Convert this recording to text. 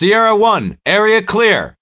Sierra 1, area clear.